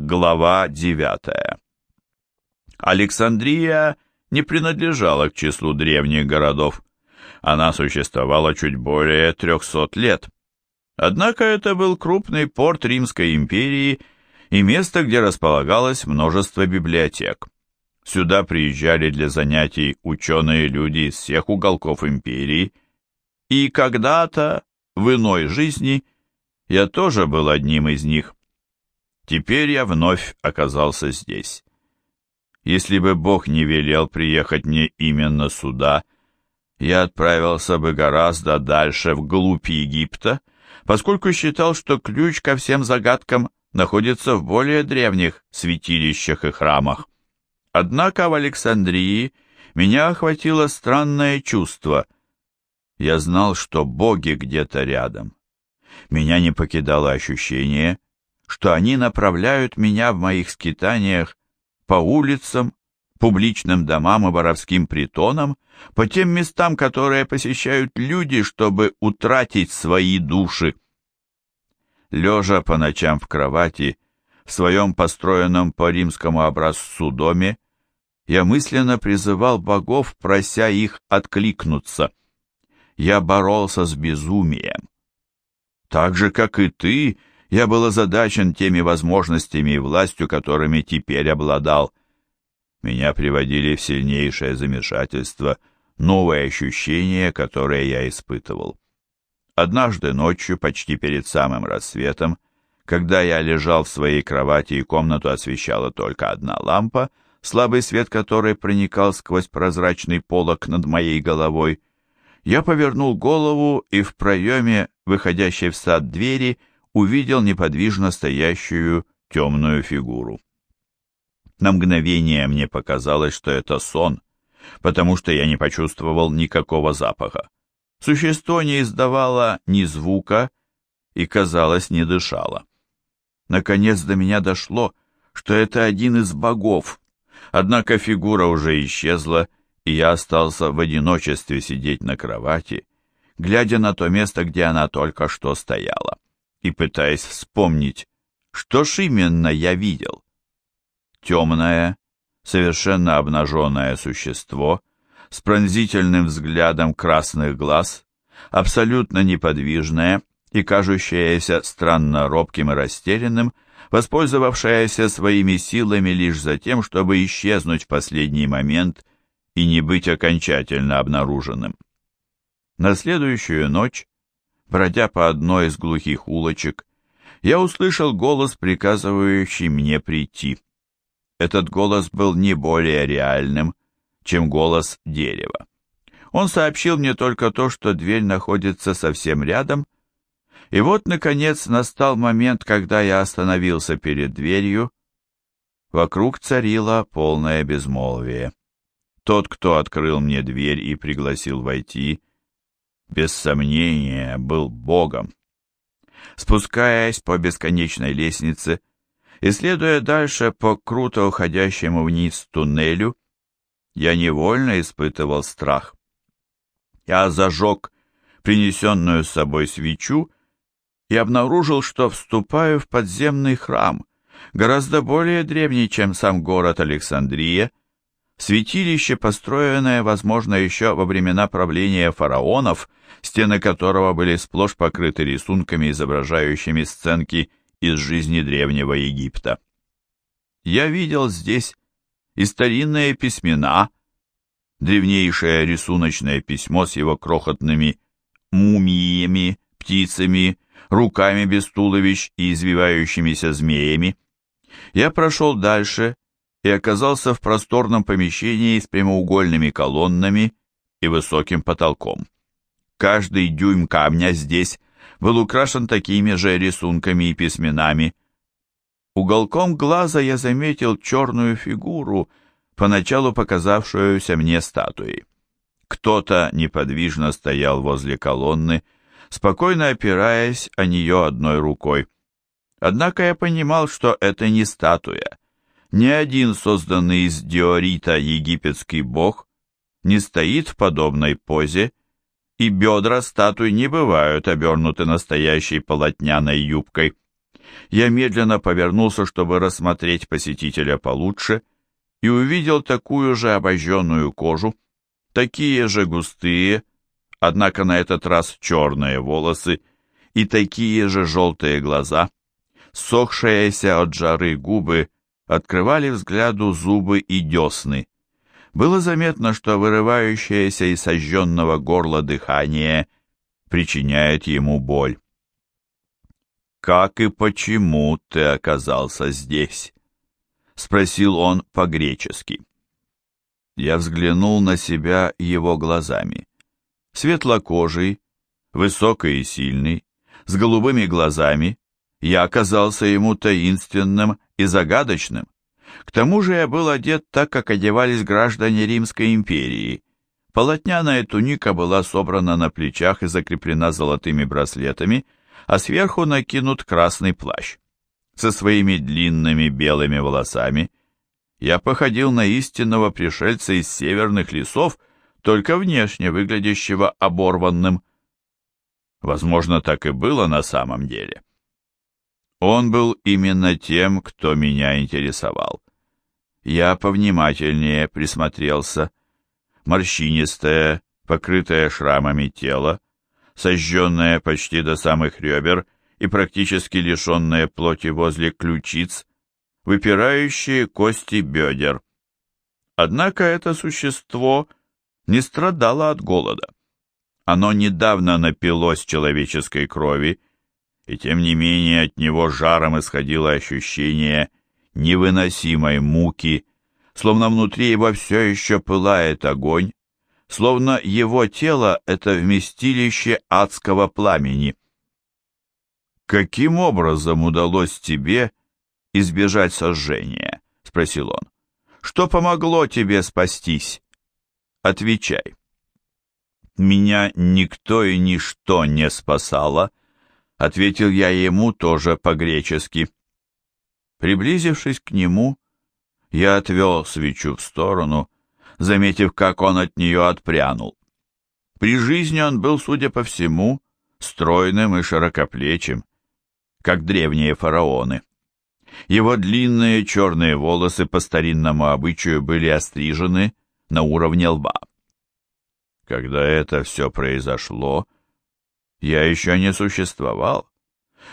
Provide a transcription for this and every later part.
Глава 9. Александрия не принадлежала к числу древних городов. Она существовала чуть более 300 лет. Однако это был крупный порт Римской империи и место, где располагалось множество библиотек. Сюда приезжали для занятий ученые люди из всех уголков империи, и когда-то, в иной жизни, я тоже был одним из них. Теперь я вновь оказался здесь. Если бы Бог не велел приехать мне именно сюда, я отправился бы гораздо дальше, вглубь Египта, поскольку считал, что ключ ко всем загадкам находится в более древних святилищах и храмах. Однако в Александрии меня охватило странное чувство. Я знал, что боги где-то рядом. Меня не покидало ощущение, что они направляют меня в моих скитаниях по улицам, публичным домам и воровским притонам, по тем местам, которые посещают люди, чтобы утратить свои души. Лежа по ночам в кровати, в своем построенном по римскому образцу доме, я мысленно призывал богов, прося их откликнуться. Я боролся с безумием. Так же, как и ты, я был озадачен теми возможностями и властью, которыми теперь обладал. Меня приводили в сильнейшее замешательство новые ощущения, которые я испытывал. Однажды ночью, почти перед самым рассветом, когда я лежал в своей кровати и комнату освещала только одна лампа, слабый свет которой проникал сквозь прозрачный полог над моей головой, я повернул голову и в проеме, выходящей в сад двери, увидел неподвижно стоящую темную фигуру. На мгновение мне показалось, что это сон, потому что я не почувствовал никакого запаха. Существо не издавало ни звука и, казалось, не дышало. Наконец до меня дошло, что это один из богов, однако фигура уже исчезла, и я остался в одиночестве сидеть на кровати, глядя на то место, где она только что стояла и пытаясь вспомнить, что ж именно я видел. Темное, совершенно обнаженное существо с пронзительным взглядом красных глаз, абсолютно неподвижное и кажущееся странно робким и растерянным, воспользовавшееся своими силами лишь за тем, чтобы исчезнуть в последний момент и не быть окончательно обнаруженным. На следующую ночь бродя по одной из глухих улочек, я услышал голос, приказывающий мне прийти. Этот голос был не более реальным, чем голос дерева. Он сообщил мне только то, что дверь находится совсем рядом, и вот, наконец, настал момент, когда я остановился перед дверью. Вокруг царило полное безмолвие. Тот, кто открыл мне дверь и пригласил войти, без сомнения, был Богом. Спускаясь по бесконечной лестнице и следуя дальше по круто уходящему вниз туннелю, я невольно испытывал страх. Я зажег принесенную с собой свечу и обнаружил, что вступаю в подземный храм, гораздо более древний, чем сам город Александрия, святилище, построенное, возможно, еще во времена правления фараонов, стены которого были сплошь покрыты рисунками, изображающими сценки из жизни древнего Египта. Я видел здесь и старинные письмена, древнейшее рисуночное письмо с его крохотными мумиями, птицами, руками без туловищ и извивающимися змеями. Я прошел дальше и оказался в просторном помещении с прямоугольными колоннами и высоким потолком. Каждый дюйм камня здесь был украшен такими же рисунками и письменами. Уголком глаза я заметил черную фигуру, поначалу показавшуюся мне статуей. Кто-то неподвижно стоял возле колонны, спокойно опираясь о нее одной рукой. Однако я понимал, что это не статуя, ни один созданный из диорита египетский бог не стоит в подобной позе, и бедра статуи не бывают обернуты настоящей полотняной юбкой. Я медленно повернулся, чтобы рассмотреть посетителя получше, и увидел такую же обожженную кожу, такие же густые, однако на этот раз черные волосы и такие же желтые глаза, сохшиеся от жары губы открывали взгляду зубы и десны. Было заметно, что вырывающееся из сожженного горла дыхание причиняет ему боль. «Как и почему ты оказался здесь?» — спросил он по-гречески. Я взглянул на себя его глазами. Светлокожий, высокий и сильный, с голубыми глазами, я оказался ему таинственным и загадочным. К тому же я был одет так, как одевались граждане Римской империи. Полотняная туника была собрана на плечах и закреплена золотыми браслетами, а сверху накинут красный плащ. Со своими длинными белыми волосами я походил на истинного пришельца из северных лесов, только внешне выглядящего оборванным. Возможно, так и было на самом деле. Он был именно тем, кто меня интересовал. Я повнимательнее присмотрелся. Морщинистое, покрытое шрамами тело, сожженное почти до самых ребер и практически лишенное плоти возле ключиц, выпирающие кости бедер. Однако это существо не страдало от голода. Оно недавно напилось человеческой крови, и тем не менее от него жаром исходило ощущение невыносимой муки, словно внутри его все еще пылает огонь, словно его тело — это вместилище адского пламени. «Каким образом удалось тебе избежать сожжения?» — спросил он. «Что помогло тебе спастись? Отвечай». «Меня никто и ничто не спасало», — ответил я ему тоже по-гречески. Приблизившись к нему, я отвел свечу в сторону, заметив, как он от нее отпрянул. При жизни он был, судя по всему, стройным и широкоплечим, как древние фараоны. Его длинные черные волосы по старинному обычаю были острижены на уровне лба. Когда это все произошло, я еще не существовал.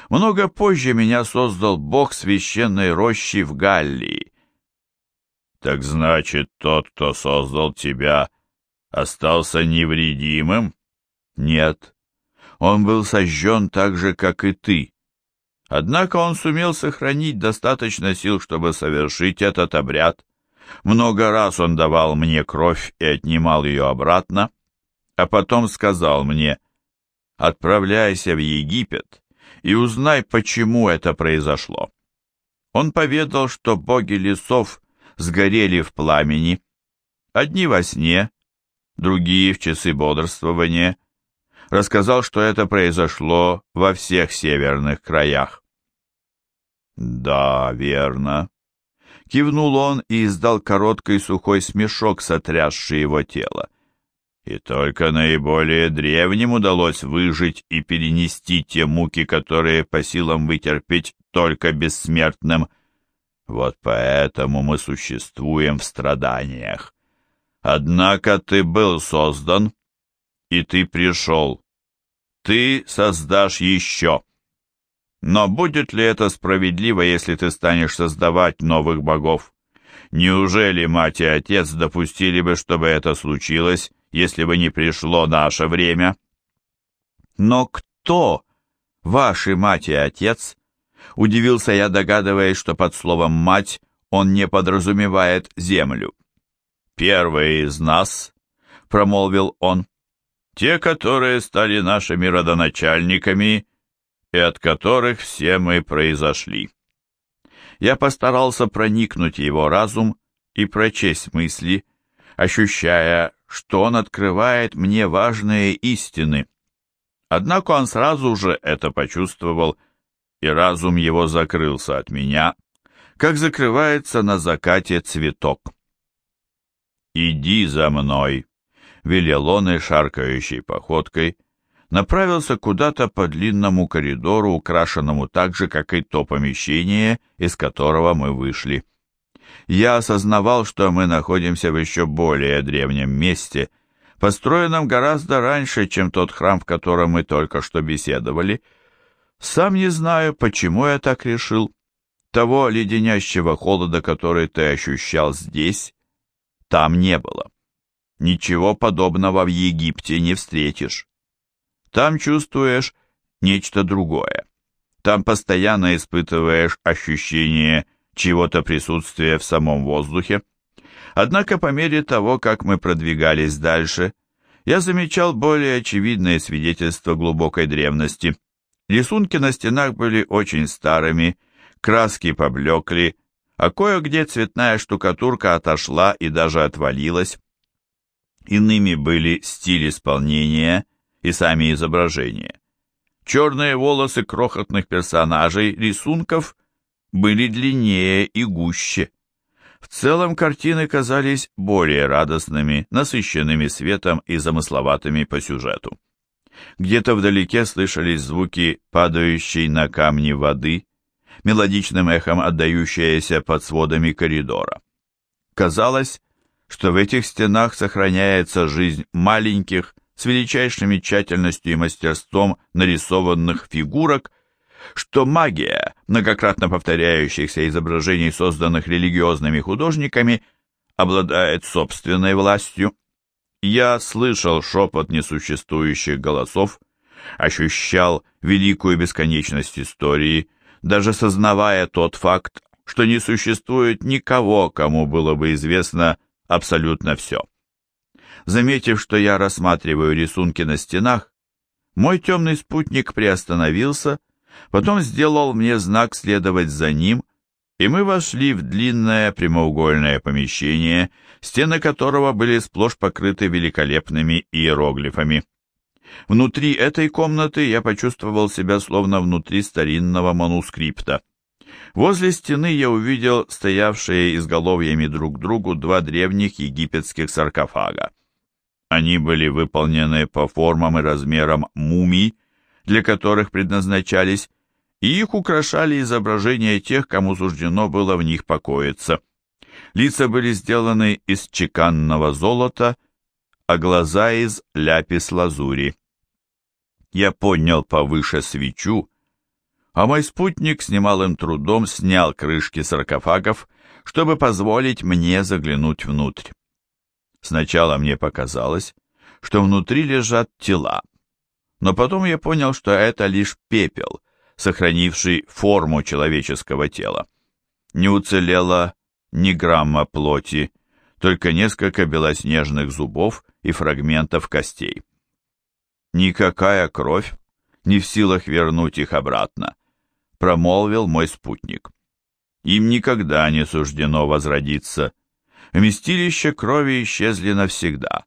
Много позже меня создал бог священной рощи в Галлии. Так значит, тот, кто создал тебя, остался невредимым? Нет, он был сожжен так же, как и ты. Однако он сумел сохранить достаточно сил, чтобы совершить этот обряд. Много раз он давал мне кровь и отнимал ее обратно, а потом сказал мне, «Отправляйся в Египет и узнай, почему это произошло». Он поведал, что боги лесов сгорели в пламени, одни во сне, другие в часы бодрствования, рассказал, что это произошло во всех северных краях. «Да, верно», — кивнул он и издал короткий сухой смешок, сотрясший его тело. И только наиболее древним удалось выжить и перенести те муки, которые по силам вытерпеть только бессмертным. Вот поэтому мы существуем в страданиях. Однако ты был создан, и ты пришел. Ты создашь еще. Но будет ли это справедливо, если ты станешь создавать новых богов? Неужели мать и отец допустили бы, чтобы это случилось, если бы не пришло наше время. Но кто ваши мать и отец? Удивился я, догадываясь, что под словом «мать» он не подразумевает землю. «Первые из нас», — промолвил он, — «те, которые стали нашими родоначальниками и от которых все мы произошли». Я постарался проникнуть его разум и прочесть мысли, ощущая, что он открывает мне важные истины. Однако он сразу же это почувствовал, и разум его закрылся от меня, как закрывается на закате цветок. «Иди за мной», — велел он и шаркающей походкой направился куда-то по длинному коридору, украшенному так же, как и то помещение, из которого мы вышли. Я осознавал, что мы находимся в еще более древнем месте, построенном гораздо раньше, чем тот храм, в котором мы только что беседовали. Сам не знаю, почему я так решил. Того леденящего холода, который ты ощущал здесь, там не было. Ничего подобного в Египте не встретишь. Там чувствуешь нечто другое. Там постоянно испытываешь ощущение чего-то присутствия в самом воздухе. Однако по мере того, как мы продвигались дальше, я замечал более очевидные свидетельства глубокой древности. Рисунки на стенах были очень старыми, краски поблекли, а кое-где цветная штукатурка отошла и даже отвалилась. Иными были стиль исполнения и сами изображения. Черные волосы крохотных персонажей рисунков были длиннее и гуще. В целом картины казались более радостными, насыщенными светом и замысловатыми по сюжету. Где-то вдалеке слышались звуки падающей на камни воды, мелодичным эхом отдающиеся под сводами коридора. Казалось, что в этих стенах сохраняется жизнь маленьких, с величайшими тщательностью и мастерством нарисованных фигурок, что магия многократно повторяющихся изображений, созданных религиозными художниками, обладает собственной властью. Я слышал шепот несуществующих голосов, ощущал великую бесконечность истории, даже сознавая тот факт, что не существует никого, кому было бы известно абсолютно все. Заметив, что я рассматриваю рисунки на стенах, мой темный спутник приостановился, потом сделал мне знак следовать за ним, и мы вошли в длинное прямоугольное помещение, стены которого были сплошь покрыты великолепными иероглифами. Внутри этой комнаты я почувствовал себя словно внутри старинного манускрипта. Возле стены я увидел стоявшие изголовьями друг к другу два древних египетских саркофага. Они были выполнены по формам и размерам мумий, для которых предназначались, и их украшали изображения тех, кому суждено было в них покоиться. Лица были сделаны из чеканного золота, а глаза из ляпис-лазури. Я поднял повыше свечу, а мой спутник с немалым трудом снял крышки саркофагов, чтобы позволить мне заглянуть внутрь. Сначала мне показалось, что внутри лежат тела, но потом я понял, что это лишь пепел, сохранивший форму человеческого тела. Не уцелело ни грамма плоти, только несколько белоснежных зубов и фрагментов костей. Никакая кровь не в силах вернуть их обратно, промолвил мой спутник. Им никогда не суждено возродиться, Вместилища крови исчезли навсегда.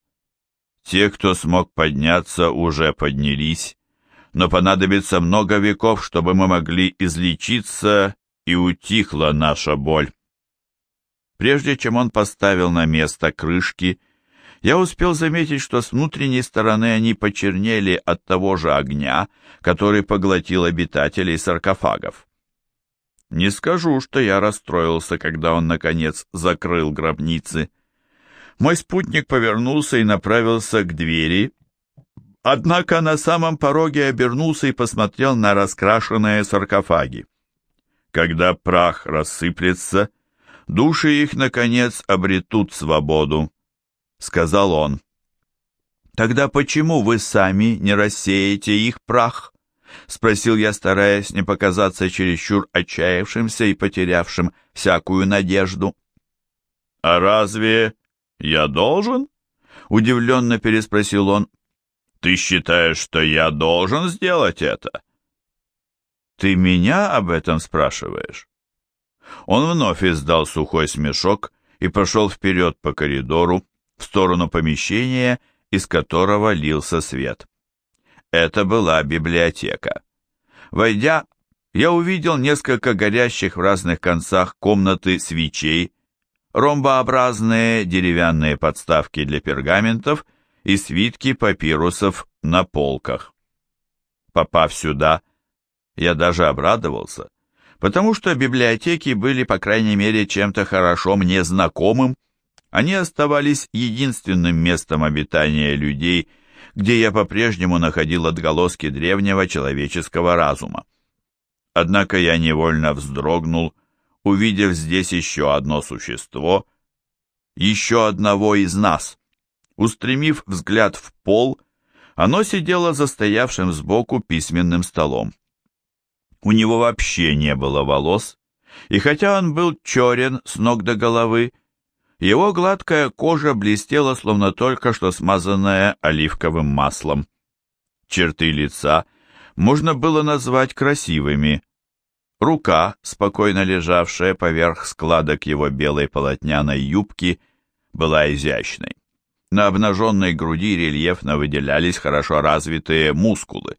Те, кто смог подняться, уже поднялись, но понадобится много веков, чтобы мы могли излечиться, и утихла наша боль. Прежде чем он поставил на место крышки, я успел заметить, что с внутренней стороны они почернели от того же огня, который поглотил обитателей саркофагов. Не скажу, что я расстроился, когда он, наконец, закрыл гробницы. Мой спутник повернулся и направился к двери, однако на самом пороге обернулся и посмотрел на раскрашенные саркофаги. Когда прах рассыплется, души их, наконец, обретут свободу, — сказал он. Тогда почему вы сами не рассеете их прах? — спросил я, стараясь не показаться чересчур отчаявшимся и потерявшим всякую надежду. «А разве я должен?» — удивленно переспросил он. «Ты считаешь, что я должен сделать это?» «Ты меня об этом спрашиваешь?» Он вновь издал сухой смешок и пошел вперед по коридору в сторону помещения, из которого лился свет. Это была библиотека. Войдя, я увидел несколько горящих в разных концах комнаты свечей, ромбообразные деревянные подставки для пергаментов и свитки папирусов на полках. попав сюда. Я даже обрадовался, потому что библиотеки были, по крайней мере, чем-то хорошо мне знакомым. Они оставались единственным местом обитания людей, где я по-прежнему находил отголоски древнего человеческого разума. Однако я невольно вздрогнул, увидев здесь еще одно существо, еще одного из нас. Устремив взгляд в пол, оно сидело за стоявшим сбоку письменным столом. У него вообще не было волос, и хотя он был черен с ног до головы, его гладкая кожа блестела, словно только что смазанная оливковым маслом. Черты лица можно было назвать красивыми. Рука, спокойно лежавшая поверх складок его белой полотняной юбки, была изящной. На обнаженной груди рельефно выделялись хорошо развитые мускулы.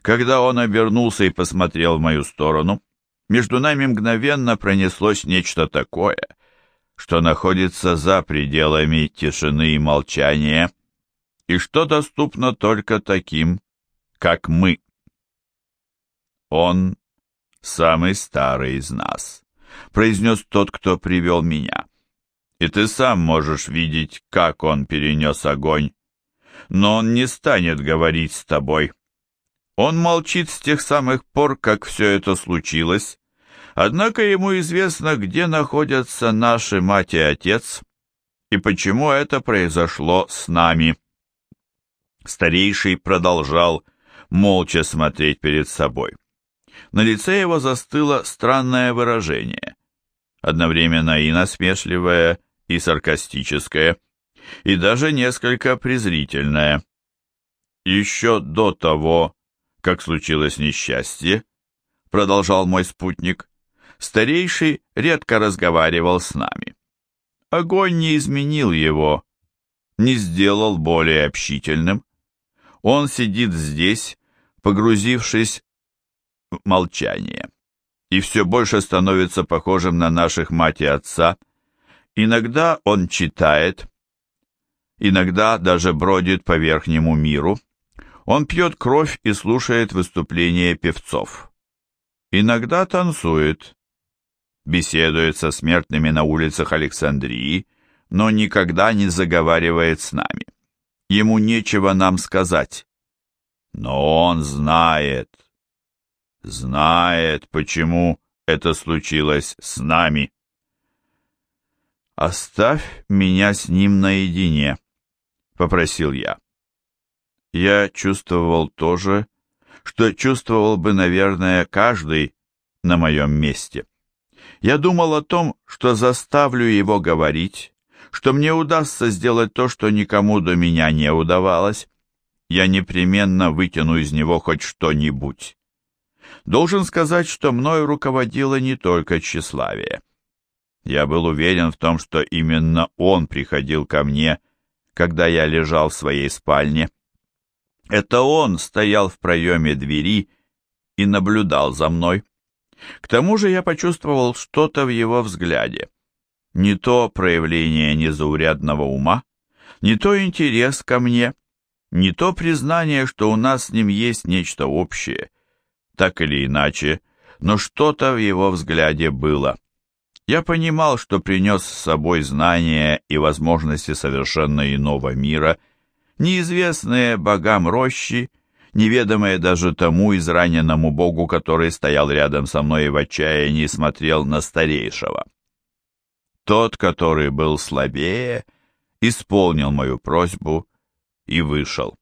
Когда он обернулся и посмотрел в мою сторону, между нами мгновенно пронеслось нечто такое, что находится за пределами тишины и молчания, и что доступно только таким, как мы. Он самый старый из нас, произнес тот, кто привел меня. И ты сам можешь видеть, как он перенес огонь. Но он не станет говорить с тобой. Он молчит с тех самых пор, как все это случилось, однако ему известно, где находятся наши мать и отец, и почему это произошло с нами. Старейший продолжал молча смотреть перед собой. На лице его застыло странное выражение, одновременно и насмешливое, и саркастическое, и даже несколько презрительное. Еще до того, как случилось несчастье, продолжал мой спутник, старейший редко разговаривал с нами. Огонь не изменил его, не сделал более общительным. Он сидит здесь, погрузившись молчание, и все больше становится похожим на наших мать и отца, Иногда он читает, иногда даже бродит по верхнему миру. Он пьет кровь и слушает выступления певцов. Иногда танцует, беседует со смертными на улицах Александрии, но никогда не заговаривает с нами. Ему нечего нам сказать. Но он знает, знает, почему это случилось с нами. «Оставь меня с ним наедине», — попросил я. Я чувствовал то же, что чувствовал бы, наверное, каждый на моем месте. Я думал о том, что заставлю его говорить, что мне удастся сделать то, что никому до меня не удавалось. Я непременно вытяну из него хоть что-нибудь. Должен сказать, что мною руководило не только тщеславие. Я был уверен в том, что именно он приходил ко мне, когда я лежал в своей спальне. Это он стоял в проеме двери и наблюдал за мной. К тому же я почувствовал что-то в его взгляде. Не то проявление незаурядного ума, не то интерес ко мне, не то признание, что у нас с ним есть нечто общее. Так или иначе, но что-то в его взгляде было. Я понимал, что принес с собой знания и возможности совершенно иного мира, неизвестные богам рощи, неведомые даже тому израненному богу, который стоял рядом со мной и в отчаянии смотрел на старейшего. Тот, который был слабее, исполнил мою просьбу и вышел.